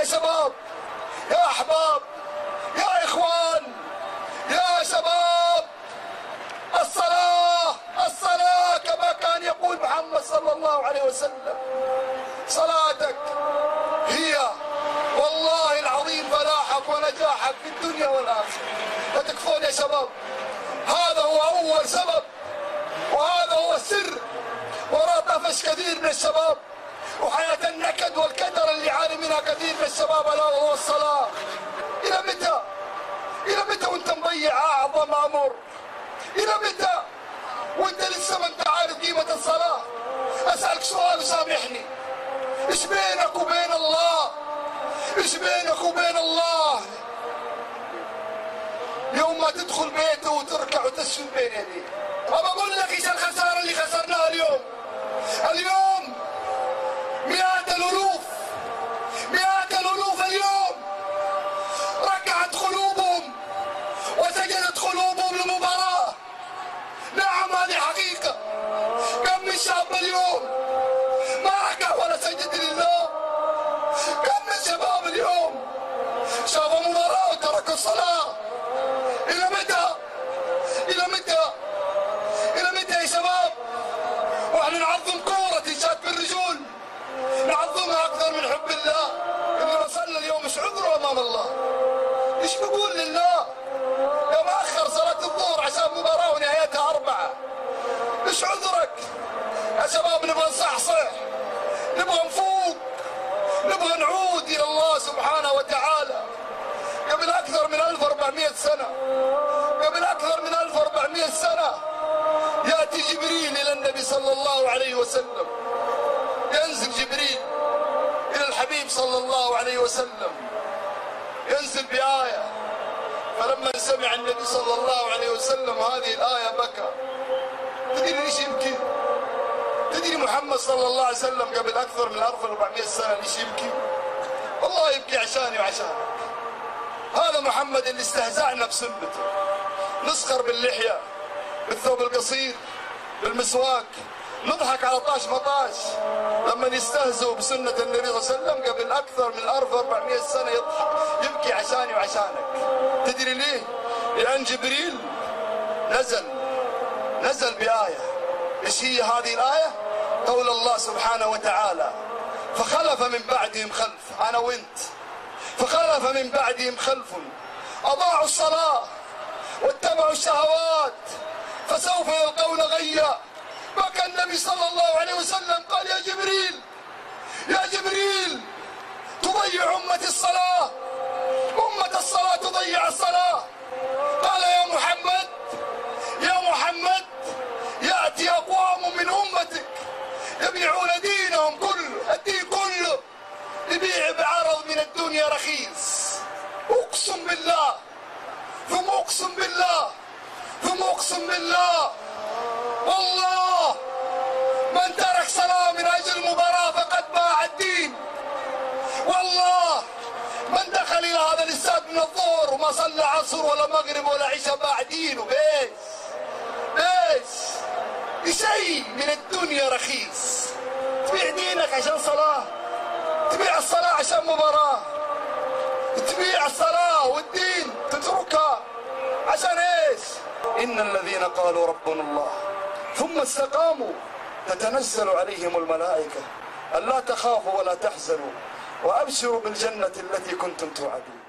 يا شباب يا أحباب يا إخوان يا شباب الصلاة الصلاة كما كان يقول محمد صلى الله عليه وسلم. صلاتك هي والله العظيم فلاحك ونجاحك في الدنيا والآخرة. فتكفون يا شباب هذا هو أول سبب وهذا هو السر. وراء طفش كثير من الشباب وحياة النكد والكدر منها كثير من الشباب ألا وهو الصلاة إلى متى؟ إلى متى وأنت مضيع أعظم أمر؟ إلى متى؟ وأنت لسه ما أنت عارف قيمة الصلاة أسألك سؤال وسامحني إيش بينك وبين الله؟ إيش بينك وبين الله؟ يوم ما تدخل بيته وتركع وتسجد بين يديه أبى أقول لك إيش الخسارة اللي خسرناها اليوم اليوم نعظمها أكثر من حب الله. اللي وصلنا اليوم إيش عذره أمام الله؟ إيش بقول لله؟ يا مأخر صلاة الظهر عشان مباراة ونهايتها أربعة. إيش عذرك؟ يا شباب نبغى نصحصح. نبغى نفوق. نبغى نعود إلى الله سبحانه وتعالى. قبل أكثر من 1400 سنة. قبل أكثر من 1400 سنة. يأتي جبريل إلى النبي صلى الله عليه وسلم ينزل جبريل إلى الحبيب صلى الله عليه وسلم ينزل بآية. فلما سمع النبي صلى الله عليه وسلم هذه الآية بكى. تدري ليش يبكي؟ تدري محمد صلى الله عليه وسلم قبل أكثر من 1400 سنة ليش يبكي؟ والله يبكي عشاني وعشانك. هذا محمد اللي استهزأنا بسنته نسخر باللحية بالثوب القصير بالمسواك. نضحك على طاش مطاش لما يستهزئوا بسنة النبي صلى الله عليه وسلم قبل أكثر من 1400 سنة يضحك. يبكي عشاني وعشانك. تدري ليه؟ لأن جبريل نزل نزل بآية. إيش هي هذه الآية؟ قول الله سبحانه وتعالى فخلف من بعدهم خلف. أنا وأنت. فخلف من بعدهم خلف. أضاعوا الصلاة واتبعوا الشهوات. فسوف يلقون غيا. بكى النبي صلى الله عليه وسلم قال يا جبريل يا جبريل تضيع أمة الصلاة أمة الصلاة تضيع الصلاة. قال يا محمد يا محمد يأتي أقوام من أمتك يبيعون دينهم كله الدين كله يبيع بعرض من الدنيا رخيص. أقسم بالله ثم أقسم بالله ثم أقسم بالله والله من ترك صلاة من أجل المباراة فقد باع الدين. والله من دخل إلى هذا الاستاد من الظهر وما صلى عصر ولا مغرب ولا عشاء باع دينه. بيش بيش بشيء من الدنيا رخيص. تبيع دينك عشان صلاة. تبيع الصلاة عشان مباراة. تبيع الصلاة والدين تتركها عشان إيش؟ إن الذين قالوا ربنا الله ثم استقاموا. تتنزل عليهم الملائكة. ألا تخافوا ولا تحزنوا وأبشروا بالجنة التي كنتم توعدون.